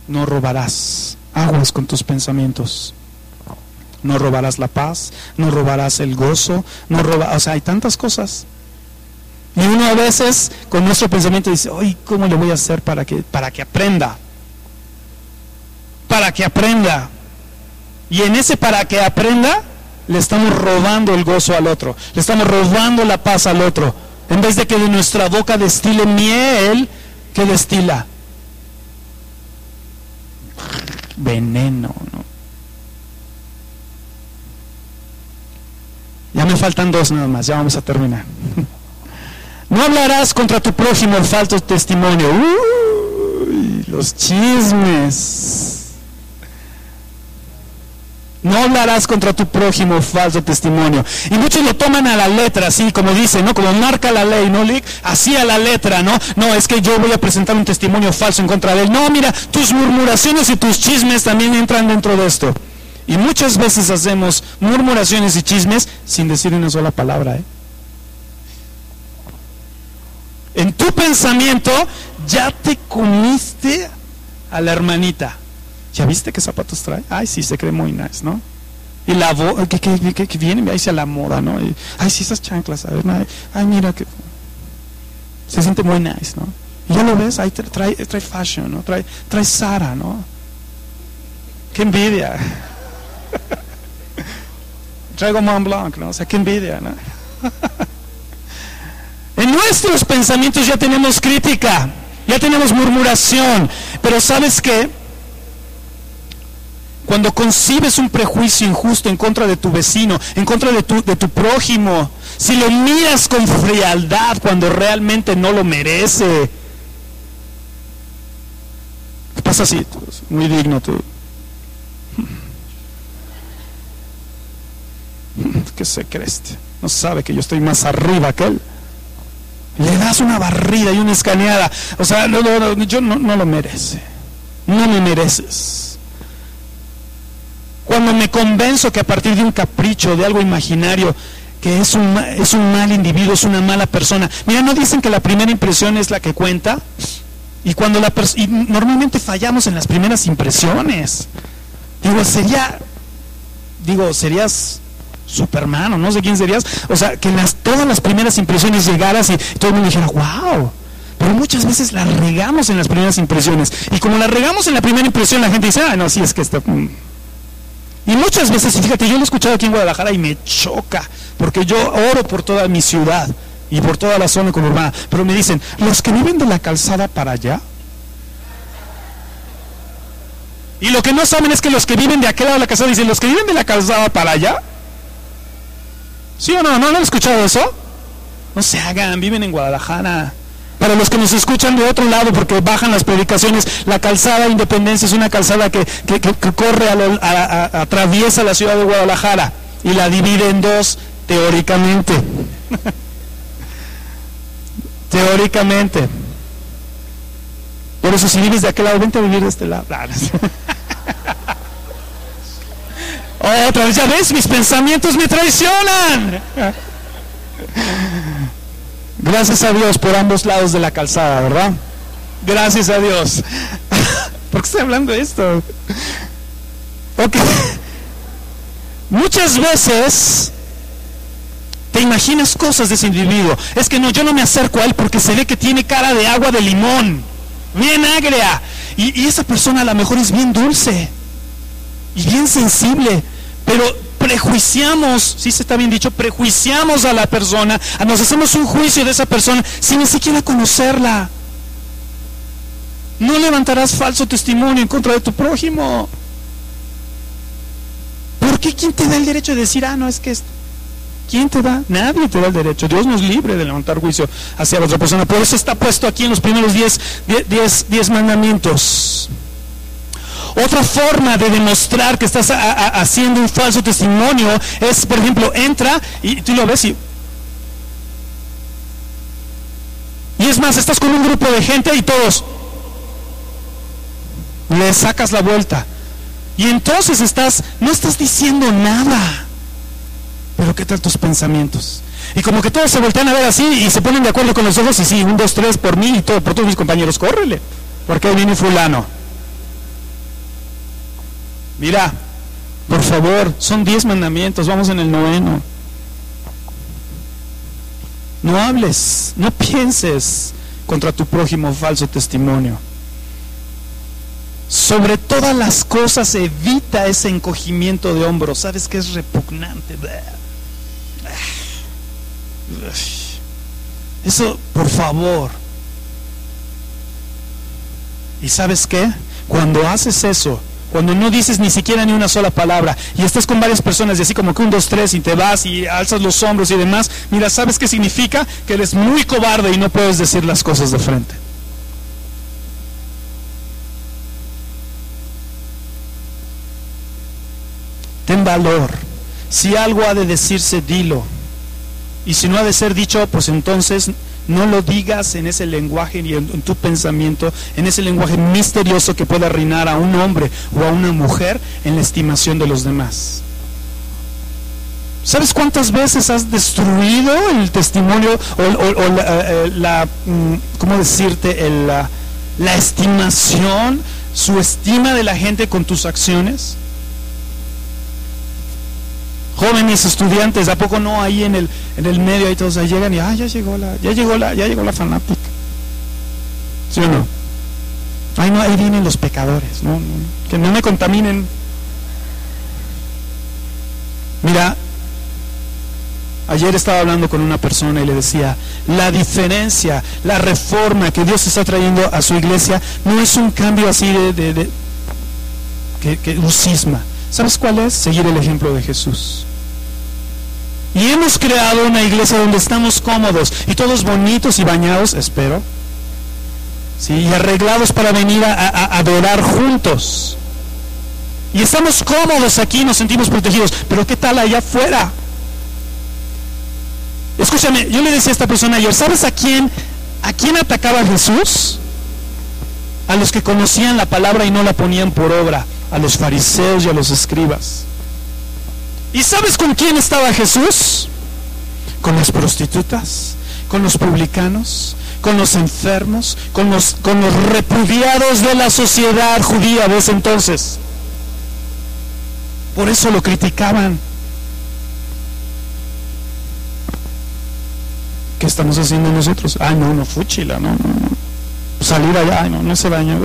B: No robarás, aguas con tus pensamientos no robarás la paz, no robarás el gozo, no robarás, o sea, hay tantas cosas. Y uno a veces con nuestro pensamiento dice, oye, ¿cómo le voy a hacer para que, para que aprenda? Para que aprenda. Y en ese para que aprenda, le estamos robando el gozo al otro, le estamos robando la paz al otro. En vez de que de nuestra boca destile miel, que destila veneno, ¿no? Ya me faltan dos nada más, ya vamos a terminar. No hablarás contra tu prójimo falso testimonio. Uy, los chismes. No hablarás contra tu prójimo falso testimonio. Y muchos lo toman a la letra, así como dice, ¿no? Como marca la ley, ¿no? Así a la letra, ¿no? No, es que yo voy a presentar un testimonio falso en contra de él. No, mira, tus murmuraciones y tus chismes también entran dentro de esto. Y muchas veces hacemos murmuraciones y chismes sin decir una sola palabra. ¿eh? En tu pensamiento ya te comiste a la hermanita. ¿Ya viste qué zapatos trae? Ay, sí, se cree muy nice, ¿no? Y la voz, que, que, que, viene, ahí se la moda, ¿no? ay, sí, esas chanclas, a ver, ay, mira, que se siente muy nice, ¿no? Y ya lo ves, ahí trae, trae fashion, ¿no? Trae, trae Sara, ¿no? Qué envidia. Traigo Mont Blanc, ¿no? O sea, qué envidia, ¿no? en nuestros pensamientos ya tenemos crítica, ya tenemos murmuración, pero ¿sabes qué? Cuando concibes un prejuicio injusto en contra de tu vecino, en contra de tu, de tu prójimo, si lo miras con frialdad cuando realmente no lo merece, pasa así? Muy digno tú. ¿Qué se cree este? No sabe que yo estoy más arriba que él. Le das una barrida y una escaneada. O sea, no, yo no, no lo merece. No me mereces. Cuando me convenzo que a partir de un capricho, de algo imaginario, que es un, es un mal individuo, es una mala persona. Mira, ¿no dicen que la primera impresión es la que cuenta? Y cuando la y normalmente fallamos en las primeras impresiones. Digo, sería, digo, serías Superman o no sé quién serías. O sea, que las, todas las primeras impresiones llegaras y todo el mundo dijera, wow. Pero muchas veces las regamos en las primeras impresiones. Y como las regamos en la primera impresión, la gente dice, ah, no, sí, es que esto... Mm". Y muchas veces, fíjate, yo lo he escuchado aquí en Guadalajara y me choca, porque yo oro por toda mi ciudad y por toda la zona conurbana. Pero me dicen, los que viven de la calzada para allá, Y lo que no saben es que los que viven de aquel lado de la calzada dicen, los que viven de la calzada para allá. ¿Sí o no? ¿No han escuchado eso? No se hagan, viven en Guadalajara. Para los que nos escuchan de otro lado, porque bajan las predicaciones, la calzada Independencia es una calzada que, corre, a atraviesa la ciudad de Guadalajara y la divide en dos, teóricamente. teóricamente. Por eso si vives de aquel lado, vente a vivir de este lado. Otra vez, ya ves, mis pensamientos me traicionan. Gracias a Dios por ambos lados de la calzada, ¿verdad? Gracias a Dios. ¿Por qué estoy hablando de esto? Ok. Muchas veces te imaginas cosas de ese individuo. Es que no, yo no me acerco a él porque se ve que tiene cara de agua de limón, bien agria. Y, y esa persona a lo mejor es bien dulce y bien sensible. Pero prejuiciamos, si se está bien dicho, prejuiciamos a la persona, nos hacemos un juicio de esa persona sin ni siquiera conocerla. No levantarás falso testimonio en contra de tu prójimo. ¿Por qué quién te da el derecho de decir, ah, no, es que es... ¿Quién te da? Nadie te da el derecho. Dios nos libre de levantar juicio hacia la otra persona. Por eso está puesto aquí en los primeros diez, diez, diez mandamientos. Otra forma de demostrar que estás haciendo un falso testimonio es, por ejemplo, entra y tú lo ves y... Es más, estás con un grupo de gente y todos le sacas la vuelta. Y entonces estás, no estás diciendo nada. Pero ¿qué tal tus pensamientos? Y como que todos se voltean a ver así y se ponen de acuerdo con los ojos y sí, un, dos, tres por mí y todo, por todos mis compañeros, córrele. Porque viene fulano. Mira, por favor, son diez mandamientos, vamos en el noveno. No hables, no pienses contra tu prójimo falso testimonio. Sobre todas las cosas evita ese encogimiento de hombros. ¿Sabes que es repugnante? Eso, por favor. ¿Y sabes qué? Cuando haces eso, cuando no dices ni siquiera ni una sola palabra y estás con varias personas y así como que un, dos, tres y te vas y alzas los hombros y demás, mira, ¿sabes qué significa? Que eres muy cobarde y no puedes decir las cosas de frente. Ten valor. Si algo ha de decirse, dilo. Y si no ha de ser dicho, pues entonces no lo digas en ese lenguaje ni en, tu pensamiento, en ese lenguaje misterioso que pueda reinar a un hombre o a una mujer en la estimación de los demás. ¿Sabes cuántas veces has destruido el testimonio o, la, eh, mm, ¿cómo decirte? la estimación, su estima de la gente con tus acciones? Jóvenes estudiantes, ¿a poco no ahí en el, en el medio ahí todos ahí llegan y ah, ya llegó la, ya llegó la, ya llegó la fanática? ¿Sí o no? Ay, no, ahí vienen los pecadores, ¿no? que no me contaminen. Mira, ayer estaba hablando con una persona y le decía, la diferencia, la reforma que Dios está trayendo a su iglesia no es un cambio así de, de, que, que un cisma. ¿Sabes cuál es? Seguir el ejemplo de Jesús. Y hemos creado una iglesia donde estamos cómodos y todos bonitos y bañados, espero, ¿sí? y arreglados para venir a, adorar juntos. Y estamos cómodos aquí, nos sentimos protegidos, pero ¿qué tal allá afuera? Escúchame, yo le decía a esta persona ayer, ¿sabes a quién, a quién atacaba Jesús? A los que conocían la palabra y no la ponían por obra, a los fariseos y a los escribas. ¿Y sabes con quién estaba Jesús? Con las prostitutas, con los publicanos, con los enfermos, con los, con los repudiados de la sociedad judía de ese entonces. Por eso lo criticaban. ¿Qué estamos haciendo nosotros? Ay, no, no, fúchila, no, no. Salir allá, ay, no, no se baña.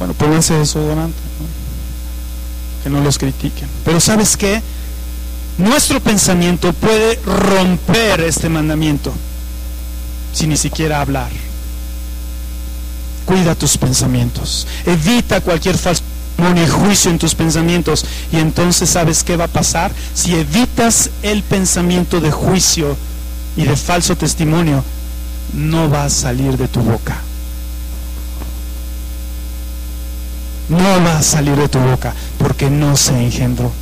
B: Bueno, pónganse desodorante, ¿no? que no los critiquen. Pero ¿sabes qué? Nuestro pensamiento puede romper este mandamiento sin ni siquiera hablar. Cuida tus pensamientos. Evita cualquier falso y juicio en tus pensamientos. Y entonces, ¿sabes qué va a pasar? Si evitas el pensamiento de juicio y de falso testimonio, no va a salir de tu boca. No va a salir de tu boca porque no se engendró.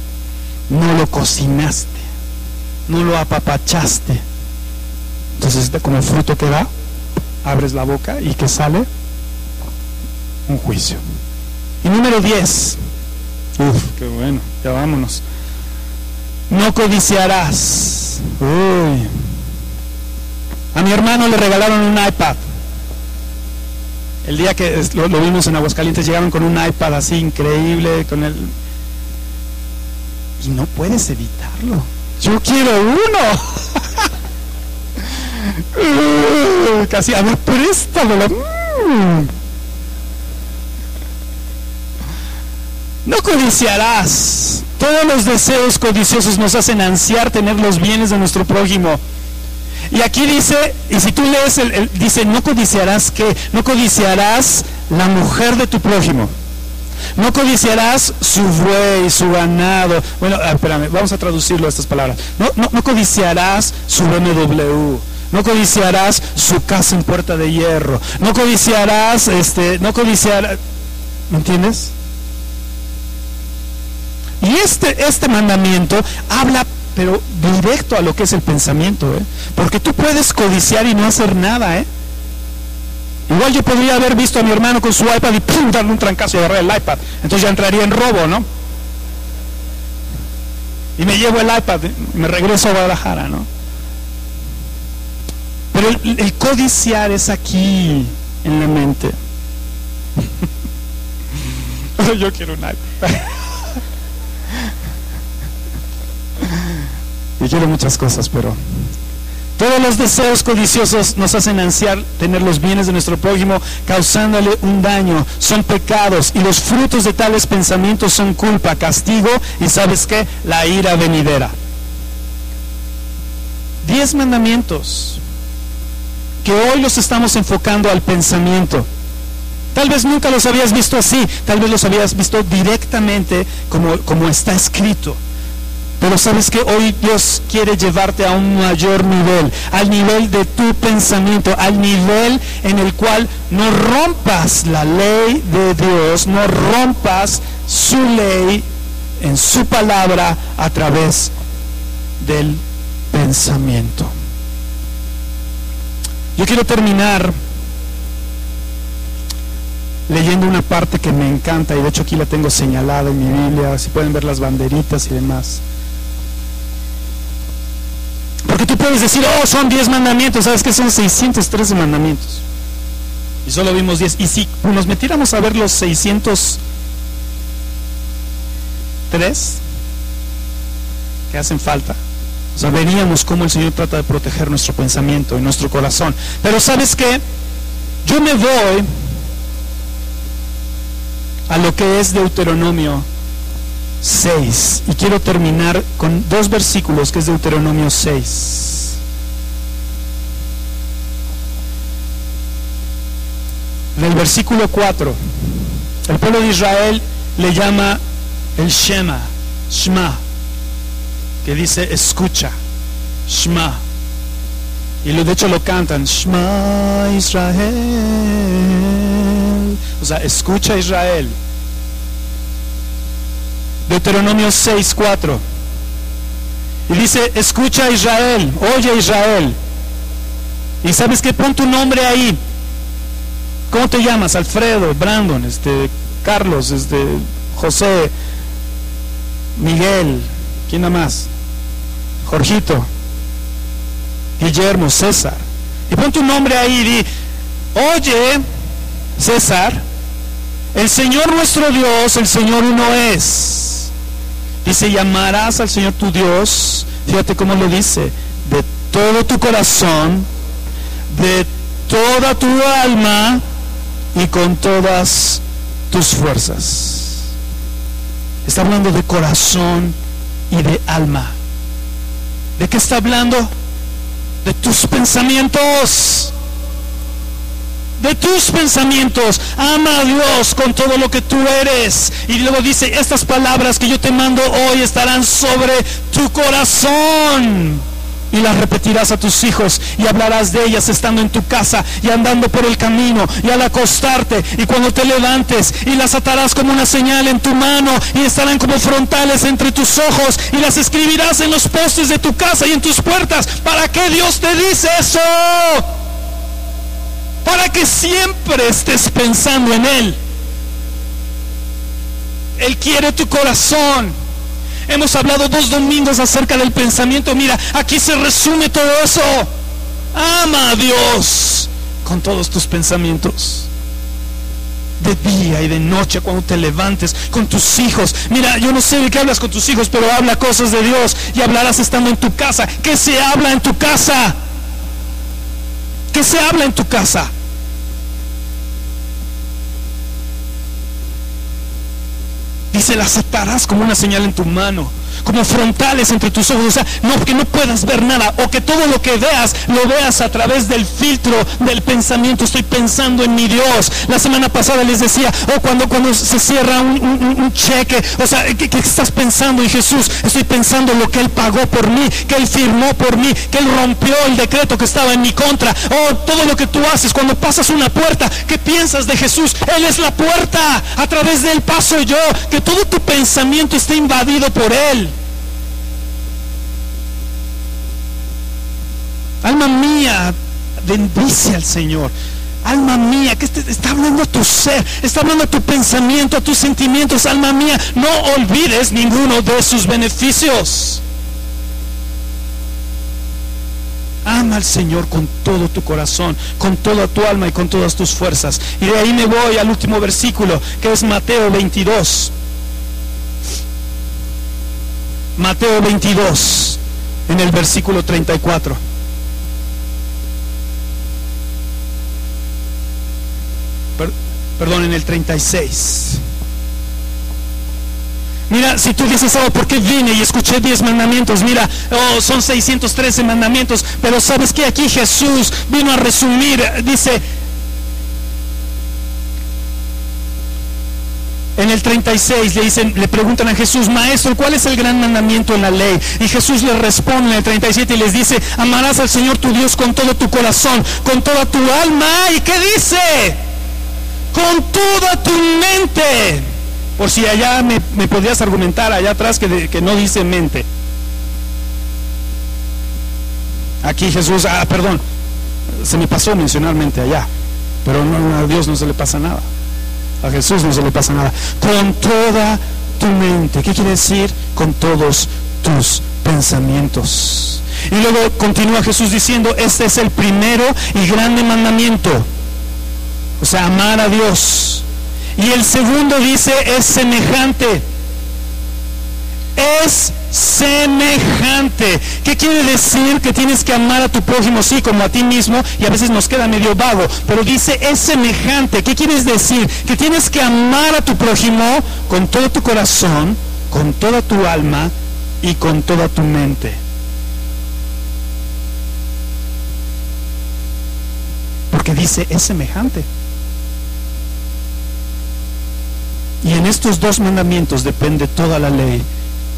B: No lo cocinaste. No lo apapachaste. Entonces, como fruto que da, abres la boca y que sale un juicio. Y número 10. Uf, qué bueno, ya vámonos. No codiciarás. Uy. A mi hermano le regalaron un iPad. El día que lo, vimos en Aguascalientes llegaron con un iPad así increíble, con el... Y no puedes evitarlo. Yo quiero uno. Casi, a ver, préstamelo. Mm. No codiciarás. Todos los deseos codiciosos nos hacen ansiar tener los bienes de nuestro prójimo. Y aquí dice, y si tú lees, el, dice, no codiciarás que, no codiciarás la mujer de tu prójimo. No codiciarás su buey, su ganado. Bueno, espérame, vamos a traducirlo a estas palabras. No, no, no codiciarás su BMW. No codiciarás su casa en puerta de hierro. No codiciarás, este, no codiciarás. ¿Me entiendes? Y este, este mandamiento habla pero directo a lo que es el pensamiento, ¿eh? porque tú puedes codiciar y no hacer nada. ¿eh? Igual yo podría haber visto a mi hermano con su iPad y ¡pum! darle un trancazo y agarrar el iPad. Entonces ya entraría en robo, ¿no? Y me llevo el iPad, ¿eh? me regreso a Guadalajara, ¿no? Pero el, el codiciar es aquí, en la mente. yo quiero un iPad. Y quiero muchas cosas, pero todos los deseos codiciosos nos hacen ansiar tener los bienes de nuestro prójimo, causándole un daño. Son pecados y los frutos de tales pensamientos son culpa, castigo y sabes qué, la ira venidera. Diez mandamientos que hoy los estamos enfocando al pensamiento. Tal vez nunca los habías visto así, tal vez los habías visto directamente como, como está escrito. Pero sabes que hoy Dios quiere llevarte a un mayor nivel, al nivel de tu pensamiento, al nivel en el cual no rompas la ley de Dios, no rompas su ley en su palabra a través del pensamiento. Yo quiero terminar leyendo una parte que me encanta y de hecho aquí la tengo señalada en mi Biblia, si pueden ver las banderitas y demás. Porque tú puedes decir, oh, son 10 mandamientos, ¿sabes que son 613 mandamientos? Y solo vimos 10. Y si nos metiéramos a ver los 603 que hacen falta, o sea, veríamos cómo el Señor trata de proteger nuestro pensamiento y nuestro corazón. Pero ¿sabes qué? Yo me voy a lo que es Deuteronomio 6. Y quiero terminar con dos versículos que es Deuteronomio 6. el versículo 4, el pueblo de Israel le llama el Shema, Shema, que dice escucha, Shema. Y de hecho lo cantan, Shema Israel. O sea, escucha Israel. Deuteronomio 6:4. Y dice, escucha Israel, oye Israel. Y sabes que pon tu nombre ahí. ¿Cómo te llamas? Alfredo, Brandon, este, Carlos, este, José, Miguel, ¿quién nada más? Jorgito, Guillermo, César. Y pon tu nombre ahí y di, oye, César, el Señor nuestro Dios, el Señor uno es. Dice, llamarás al Señor tu Dios, fíjate cómo lo dice, de todo tu corazón, de toda tu alma y con todas tus fuerzas. Está hablando de corazón y de alma. ¿De qué está hablando? De tus pensamientos. De tus pensamientos. Ama a Dios con todo lo que tú eres. Y luego dice, estas palabras que yo te mando hoy estarán sobre tu corazón y las repetirás a tus hijos y hablarás de ellas estando en tu casa y andando por el camino y al acostarte y cuando te levantes y las atarás como una señal en tu mano y estarán como frontales entre tus ojos y las escribirás en los postes de tu casa y en tus puertas. ¿Para qué Dios te dice eso? Para que siempre estés pensando en Él. Él quiere tu corazón. Hemos hablado dos domingos acerca del pensamiento. Mira, aquí se resume todo eso. Ama a Dios con todos tus pensamientos. De día y de noche cuando te levantes con tus hijos. Mira, yo no sé de qué hablas con tus hijos, pero habla cosas de Dios y hablarás estando en tu casa. ¿Qué se habla en tu casa? ¿Qué se habla en tu casa? Dice, las atarás como una señal en tu mano, como frontales entre tus ojos. O sea, no que no puedas ver nada, o que todo lo que veas lo veas a través del filtro del pensamiento. Estoy pensando en mi Dios. La semana pasada les decía, o cuando, cuando se cierra un, cheque, o sea, ¿qué, ¿qué, estás pensando? Y Jesús, estoy pensando lo que Él pagó por mí, que Él firmó por mí, que Él rompió el decreto que estaba en mi contra. O todo lo que tú haces cuando pasas una puerta, ¿qué piensas de Jesús? Él es la puerta, a través de Él paso yo. Que todo tu pensamiento esté invadido por Él. Alma mía, bendice al Señor. Alma mía, que está hablando a tu ser, está hablando a tu pensamiento, a tus sentimientos. Alma mía, no olvides ninguno de sus beneficios. Ama al Señor con todo tu corazón, con toda tu alma y con todas tus fuerzas. Y de ahí me voy al último versículo, que es Mateo 22. Mateo 22, en el versículo 34. Perdón, en el 36. Mira, si tú dices, oh, ¿por qué vine y escuché 10 mandamientos? Mira, oh, son 613 mandamientos, pero sabes que aquí Jesús vino a resumir, dice, En el 36 le dicen, le preguntan a Jesús, maestro, ¿cuál es el gran mandamiento en la ley? Y Jesús le responde en el 37 y les dice, amarás al Señor tu Dios con todo tu corazón, con toda tu alma. ¿Y qué dice? Con toda tu mente. Por si allá me, podrías argumentar allá atrás que, que no dice mente. Aquí Jesús, ah, perdón, se me pasó mencionalmente allá, pero no, a Dios no se le pasa nada. A Jesús no se le pasa nada. Con toda tu mente. ¿Qué quiere decir? Con todos tus pensamientos. Y luego continúa Jesús diciendo, este es el primero y grande mandamiento. O sea, amar a Dios. Y el segundo dice, es semejante. Es semejante. ¿Qué quiere decir que tienes que amar a tu prójimo, sí, como a ti mismo? Y a veces nos queda medio vago, pero dice es semejante. ¿Qué quieres decir? Que tienes que amar a tu prójimo con todo tu corazón, con toda tu alma y con toda tu mente. Porque dice es semejante. Y en estos dos mandamientos depende toda la ley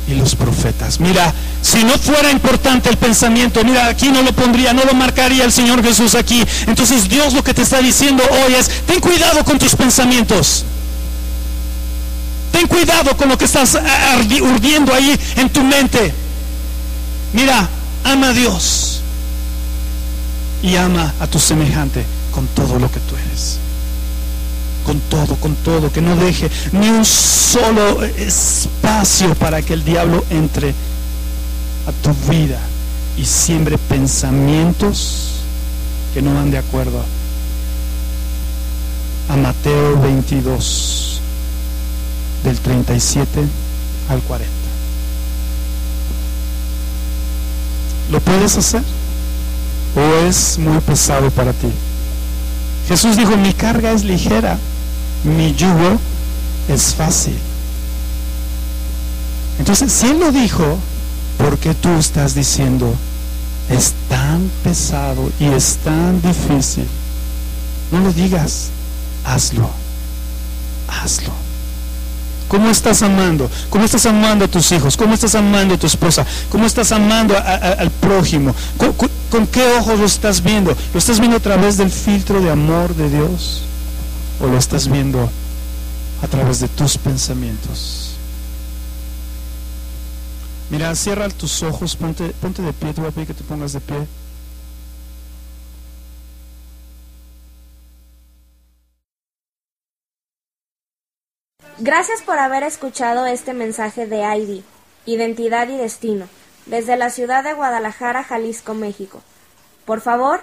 B: y los profetas. Mira, si no fuera importante el pensamiento, mira, aquí no lo pondría, no lo marcaría el Señor Jesús aquí. Entonces Dios lo que te está diciendo hoy es, ten cuidado con tus pensamientos. Ten cuidado con lo que estás urdiendo ahí en tu mente. Mira, ama a Dios y ama a tu semejante con todo lo que tú con todo, con todo, que no deje ni un solo espacio para que el diablo entre a tu vida y siembre pensamientos que no van de acuerdo a Mateo 22, del 37 al 40. ¿Lo puedes hacer? o es muy pesado para ti? Jesús dijo, mi carga es ligera, mi yugo es fácil. Entonces, si Él lo dijo, ¿por qué tú estás diciendo, es tan pesado y es tan difícil? No lo digas, hazlo, hazlo. ¿Cómo estás amando? ¿Cómo estás amando a tus hijos? ¿Cómo estás amando a tu esposa? ¿Cómo estás amando al prójimo? ¿Con, qué ojos lo estás viendo? ¿Lo estás viendo a través del filtro de amor de Dios? ¿O lo estás viendo a través de tus pensamientos? Mira, cierra tus ojos, ponte, ponte de pie, te voy a pedir que te pongas de pie.
C: Gracias por haber escuchado este mensaje de ID, Identidad y Destino, desde la ciudad de Guadalajara, Jalisco, México. Por favor,